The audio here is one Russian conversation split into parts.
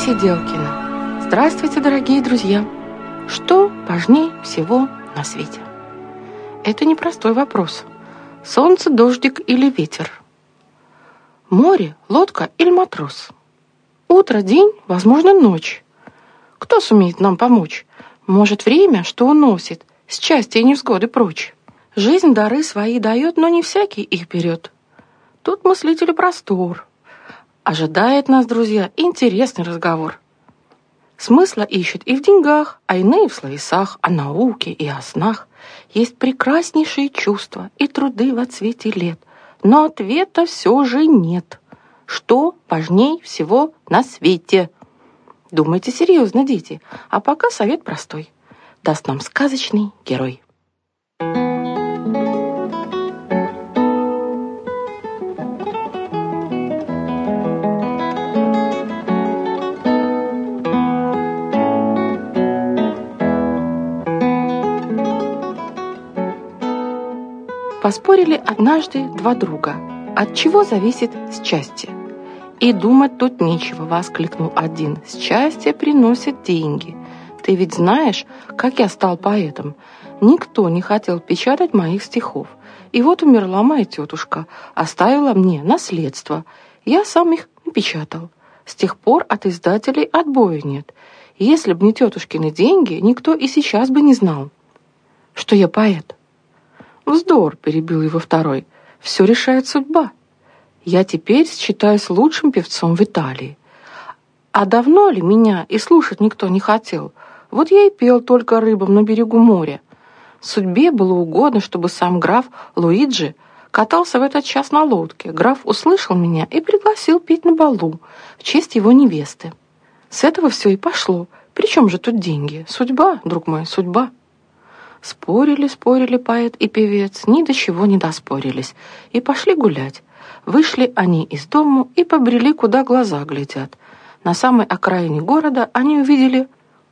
эфире Посиделкина. Здравствуйте, дорогие друзья! Что важнее всего на свете? Это непростой вопрос. Солнце, дождик или ветер? Море, лодка или матрос? Утро, день, возможно, ночь. Кто сумеет нам помочь? Может, время, что уносит, счастье и невзгоды прочь? Жизнь дары свои дает, но не всякий их берет. Тут мыслителю простор. Ожидает нас, друзья, интересный разговор. Смысла ищут и в деньгах, а иные в словесах, о науке и о снах. Есть прекраснейшие чувства и труды во цвете лет, но ответа все же нет. Что важней всего на свете? Думайте серьезно, дети, а пока совет простой. Даст нам сказочный герой. Поспорили однажды два друга, от чего зависит счастье. «И думать тут нечего», — воскликнул один. «Счастье приносит деньги. Ты ведь знаешь, как я стал поэтом. Никто не хотел печатать моих стихов. И вот умерла моя тетушка, оставила мне наследство. Я сам их напечатал. С тех пор от издателей отбоя нет. Если бы не тетушкины деньги, никто и сейчас бы не знал, что я поэт». «Вздор», — перебил его второй. «Все решает судьба. Я теперь считаюсь лучшим певцом в Италии. А давно ли меня и слушать никто не хотел? Вот я и пел только рыбам на берегу моря. Судьбе было угодно, чтобы сам граф Луиджи катался в этот час на лодке. Граф услышал меня и пригласил петь на балу в честь его невесты. С этого все и пошло. Причем же тут деньги? Судьба, друг мой, судьба. Спорили, спорили поэт и певец, ни до чего не доспорились, и пошли гулять. Вышли они из дому и побрели, куда глаза глядят. На самой окраине города они увидели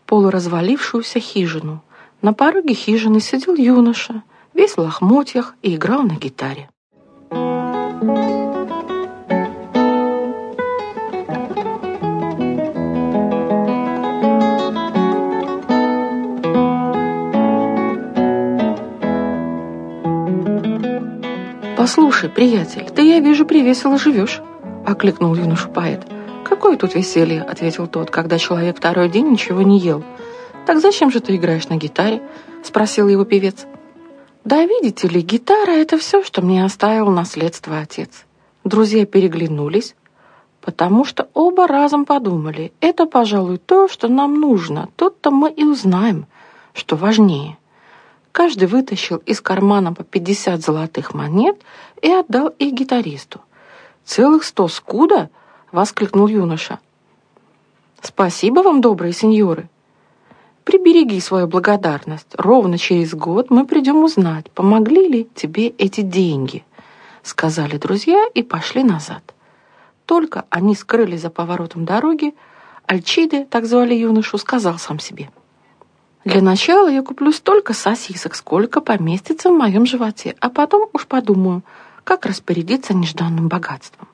полуразвалившуюся хижину. На пороге хижины сидел юноша, весь в лохмотьях и играл на гитаре. «Послушай, приятель, ты, я вижу, привесело живешь», — окликнул юношу поэт. «Какое тут веселье?» — ответил тот, когда человек второй день ничего не ел. «Так зачем же ты играешь на гитаре?» — спросил его певец. «Да видите ли, гитара — это все, что мне оставил наследство отец». Друзья переглянулись, потому что оба разом подумали, это, пожалуй, то, что нам нужно, тут-то мы и узнаем, что важнее — Каждый вытащил из кармана по 50 золотых монет и отдал их гитаристу. «Целых сто скуда?» — воскликнул юноша. «Спасибо вам, добрые сеньоры!» «Прибереги свою благодарность. Ровно через год мы придем узнать, помогли ли тебе эти деньги», — сказали друзья и пошли назад. Только они скрылись за поворотом дороги, Альчиде, так звали юношу, сказал сам себе — для начала я куплю столько сосисок, сколько поместится в моем животе, а потом уж подумаю, как распорядиться нежданным богатством.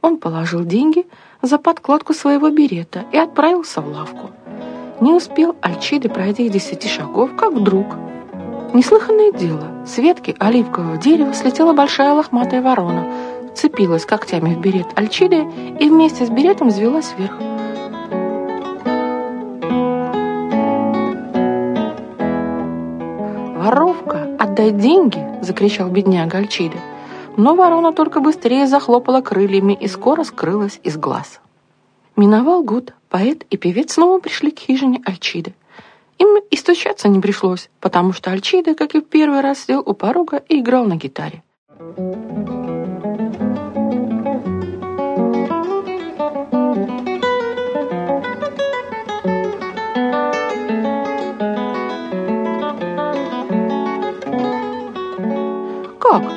Он положил деньги за подкладку своего берета и отправился в лавку. Не успел Альчиды пройти десяти шагов, как вдруг... Неслыханное дело. С ветки оливкового дерева слетела большая лохматая ворона, вцепилась когтями в берет Альчиды и вместе с беретом взвелась вверх. Отдай деньги!» — закричал бедняга Альчиде. Но ворона только быстрее захлопала крыльями и скоро скрылась из глаз. Миновал год, поэт и певец снова пришли к хижине Альчиды. Им и стучаться не пришлось, потому что Альчида, как и в первый раз, сидел у порога и играл на гитаре. «Как?» —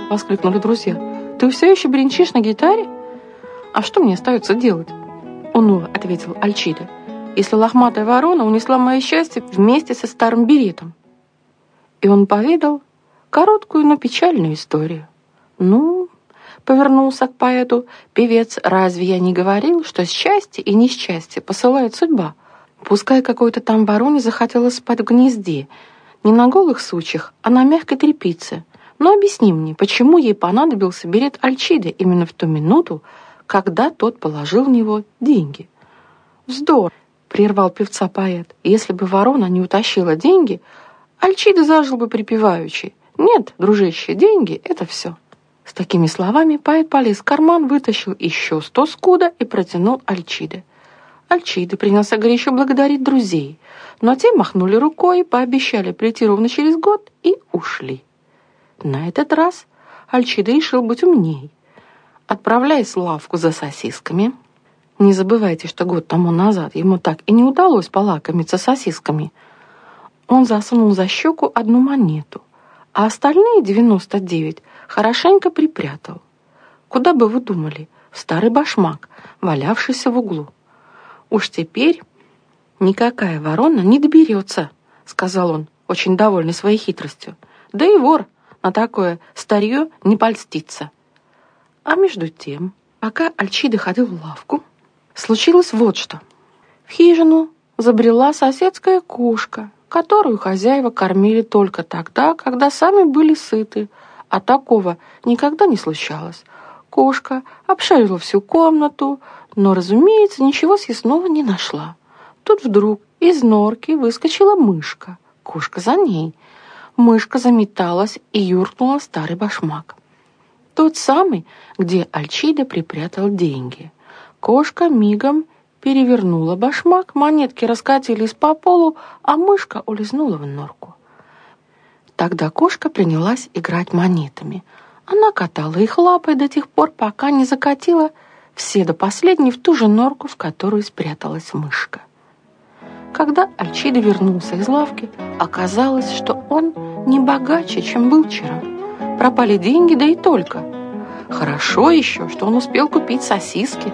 воскликнули друзья. «Ты все еще бренчишь на гитаре?» «А что мне остается делать?» Уныло ответил Альчида. «Если лохматая ворона унесла мое счастье вместе со старым беретом». И он поведал короткую, но печальную историю. «Ну, Повернулся к поэту. Певец, разве я не говорил, что счастье и несчастье посылает судьба? Пускай какой-то там вороне захотелось спать в гнезде. Не на голых сучьях, а на мягкой тряпице. Но объясни мне, почему ей понадобился берет Альчиде именно в ту минуту, когда тот положил в него деньги? Вздор, прервал певца поэт. Если бы ворона не утащила деньги, Альчида зажил бы припеваючи. Нет, дружище, деньги — это все. С такими словами поэт полез в карман, вытащил еще сто скуда и протянул Альчиде. Альчиде принялся горячо благодарить друзей, но те махнули рукой, пообещали прийти ровно через год и ушли. На этот раз Альчида решил быть умней. Отправляясь в лавку за сосисками, не забывайте, что год тому назад ему так и не удалось полакомиться сосисками, он засунул за щеку одну монету, а остальные девяносто девять хорошенько припрятал. Куда бы вы думали? В старый башмак, валявшийся в углу. Уж теперь никакая ворона не доберется, сказал он, очень довольный своей хитростью. Да и вор на такое старье не польстится. А между тем, пока Альчида ходил в лавку, случилось вот что. В хижину забрела соседская кошка, которую хозяева кормили только тогда, когда сами были сыты, а такого никогда не случалось. Кошка обшарила всю комнату, но, разумеется, ничего съестного не нашла. Тут вдруг из норки выскочила мышка, кошка за ней. Мышка заметалась и юркнула в старый башмак. Тот самый, где Альчида припрятал деньги. Кошка мигом перевернула башмак, монетки раскатились по полу, а мышка улизнула в норку. Тогда кошка принялась играть монетами. Она катала их лапой до тех пор, пока не закатила все до последней в ту же норку, в которую спряталась мышка. Когда Альчида вернулся из лавки, оказалось, что он не богаче, чем был вчера. Пропали деньги, да и только. Хорошо еще, что он успел купить сосиски.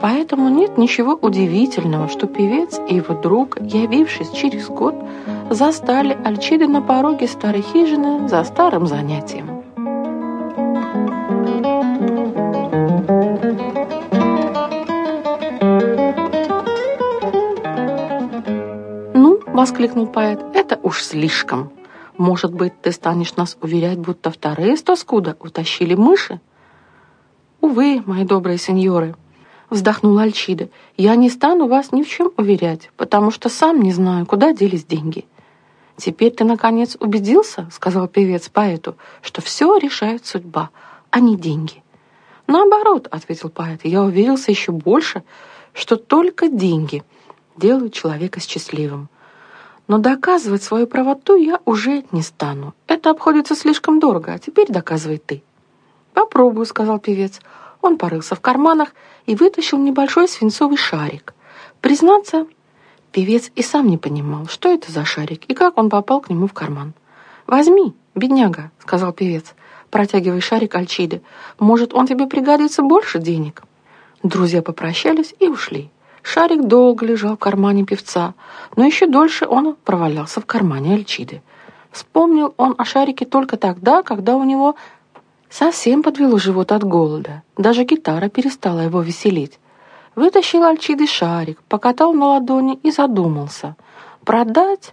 Поэтому нет ничего удивительного, что певец и его друг, явившись через год, застали Альчиды на пороге старой хижины за старым занятием. Воскликнул поэт, — это уж слишком. Может быть, ты станешь нас уверять, будто вторые сто скуда утащили мыши? Увы, мои добрые сеньоры, — вздохнул Альчида, — я не стану вас ни в чем уверять, потому что сам не знаю, куда делись деньги. «Теперь ты, наконец, убедился, — сказал певец поэту, — что все решает судьба, а не деньги». «Наоборот, — ответил поэт, — я уверился еще больше, что только деньги делают человека счастливым. Но доказывать свою правоту я уже не стану. Это обходится слишком дорого, а теперь доказывай ты». «Попробую», — сказал певец. Он порылся в карманах и вытащил небольшой свинцовый шарик. Признаться, Певец и сам не понимал, что это за шарик и как он попал к нему в карман. «Возьми, бедняга», — сказал певец, протягивая шарик Альчиде. «Может, он тебе пригодится больше денег?» Друзья попрощались и ушли. Шарик долго лежал в кармане певца, но еще дольше он провалялся в кармане Альчиды. Вспомнил он о шарике только тогда, когда у него совсем подвело живот от голода. Даже гитара перестала его веселить. Вытащил Альчиды шарик, покатал на ладони и задумался. Продать?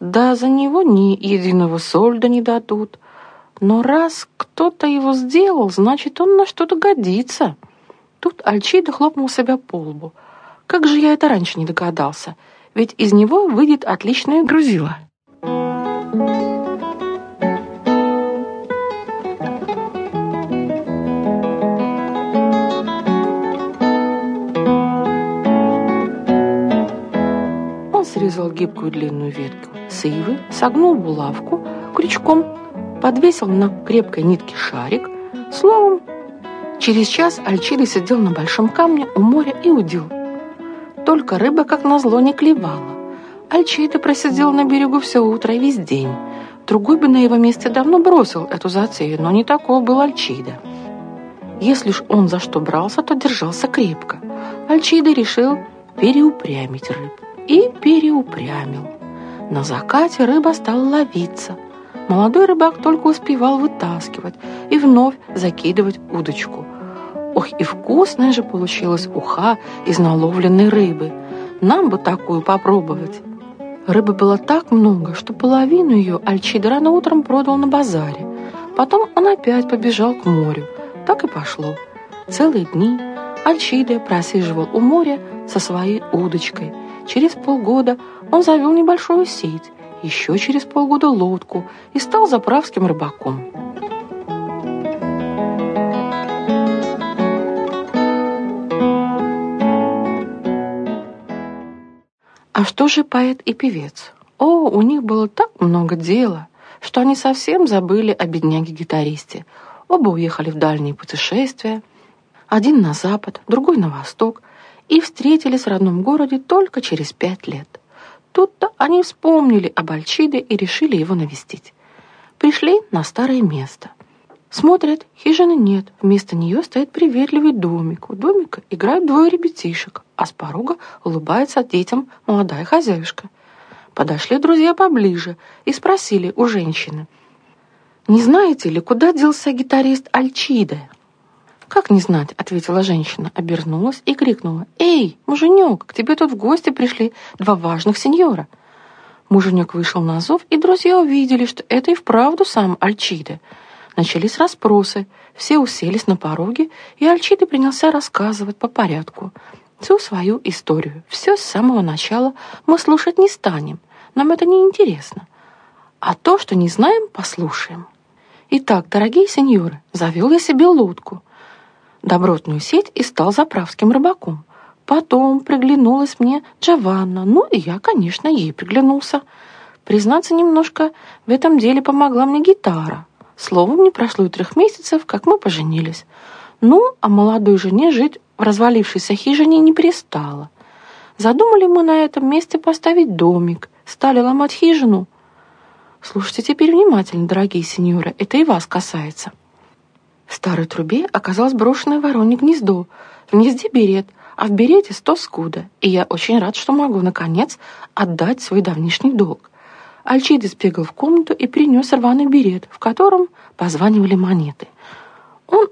Да за него ни единого сольда не дадут. Но раз кто-то его сделал, значит, он на что-то годится. Тут Альчида хлопнул себя по лбу. Как же я это раньше не догадался? Ведь из него выйдет отличное грузило. срезал гибкую длинную ветку с ивы, согнул булавку крючком, подвесил на крепкой нитке шарик. Словом, через час Альчида сидел на большом камне у моря и удил. Только рыба, как назло, не клевала. Альчида просидел на берегу все утро и весь день. Другой бы на его месте давно бросил эту затею, но не такой был Альчида. Если ж он за что брался, то держался крепко. Альчида решил переупрямить рыбу и переупрямил. На закате рыба стала ловиться. молодой рыбак только успевал вытаскивать и вновь закидывать удочку. Ох, и вкусная же получилась уха из наловленной рыбы. Нам бы такую попробовать. Рыбы было так много, что половину ее Альчида рано утром продал на базаре. Потом он опять побежал к морю. Так и пошло. Целые дни Альчиде просиживал у моря со своей удочкой. Через полгода он завел небольшую сеть, еще через полгода лодку и стал заправским рыбаком. А что же поэт и певец? О, у них было так много дела, что они совсем забыли о бедняге-гитаристе. Оба уехали в дальние путешествия, один на запад, другой на восток, и встретились в родном городе только через пять лет. Тут-то они вспомнили об Альчиде и решили его навестить. Пришли на старое место. Смотрят, хижины нет, вместо нее стоит приветливый домик. У домика играют двое ребятишек, а с порога улыбается детям молодая хозяюшка. Подошли друзья поближе и спросили у женщины, «Не знаете ли, куда делся гитарист Альчиде?» «Как не знать?» — ответила женщина, обернулась и крикнула. «Эй, муженек, к тебе тут в гости пришли два важных сеньора». Муженек вышел на зов, и друзья увидели, что это и вправду сам Альчиде. Начались расспросы, все уселись на пороге, и Альчиде принялся рассказывать по порядку всю свою историю. Все с самого начала мы слушать не станем, нам это не интересно. А то, что не знаем, послушаем. Итак, дорогие сеньоры, завел я себе лодку — добротную сеть и стал заправским рыбаком. Потом приглянулась мне Джованна, ну и я, конечно, ей приглянулся. Признаться немножко, в этом деле помогла мне гитара. Словом, не прошло и трех месяцев, как мы поженились. Ну, а молодой жене жить в развалившейся хижине не перестала. Задумали мы на этом месте поставить домик, стали ломать хижину. Слушайте теперь внимательно, дорогие сеньоры, это и вас касается. В старой трубе оказалось брошенное воронье гнездо. В гнезде берет, а в берете сто скуда. И я очень рад, что могу, наконец, отдать свой давнишний долг. Альчидес бегал в комнату и принес рваный берет, в котором позванивали монеты. Он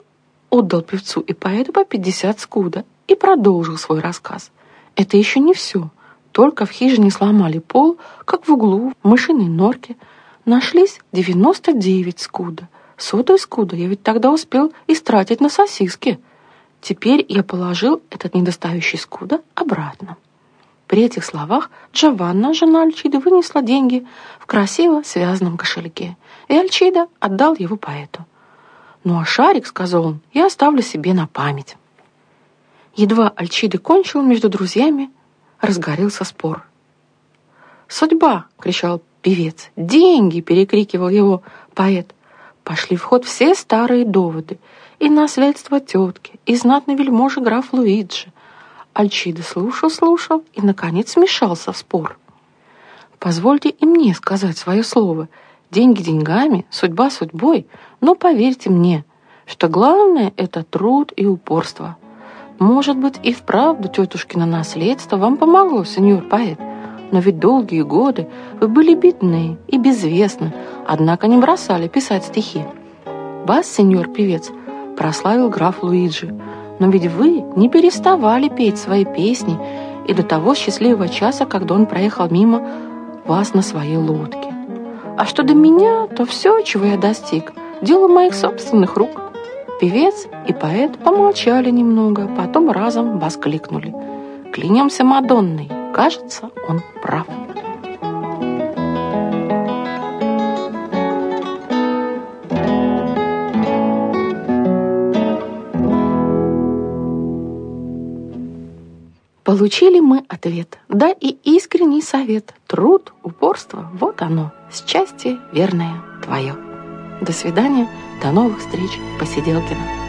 отдал певцу и поэту по пятьдесят скуда и продолжил свой рассказ. Это еще не все. Только в хижине сломали пол, как в углу, в мышиной норке. Нашлись девяносто девять скуда — Сотую скуду я ведь тогда успел истратить на сосиски. Теперь я положил этот недостающий скуда обратно. При этих словах Джованна, жена Альчиды, вынесла деньги в красиво связанном кошельке, и Альчида отдал его поэту. «Ну а шарик, — сказал он, — я оставлю себе на память». Едва Альчиды кончил между друзьями, разгорелся спор. «Судьба!» — кричал певец. «Деньги!» — перекрикивал его поэт пошли в ход все старые доводы, и наследство тетки, и знатный вельможа граф Луиджи. Альчида слушал-слушал и, наконец, смешался в спор. «Позвольте и мне сказать свое слово. Деньги деньгами, судьба судьбой, но поверьте мне, что главное — это труд и упорство. Может быть, и вправду тетушкино наследство вам помогло, сеньор поэт, но ведь долгие годы вы были бедны и безвестны, однако не бросали писать стихи. Вас, сеньор певец, прославил граф Луиджи, но ведь вы не переставали петь свои песни и до того счастливого часа, когда он проехал мимо вас на своей лодке. А что до меня, то все, чего я достиг, дело моих собственных рук. Певец и поэт помолчали немного, потом разом воскликнули. «Клянемся Мадонной, Кажется, он прав. Получили мы ответ, да и искренний совет. Труд, упорство, вот оно, счастье верное твое. До свидания, до новых встреч, Посиделкина.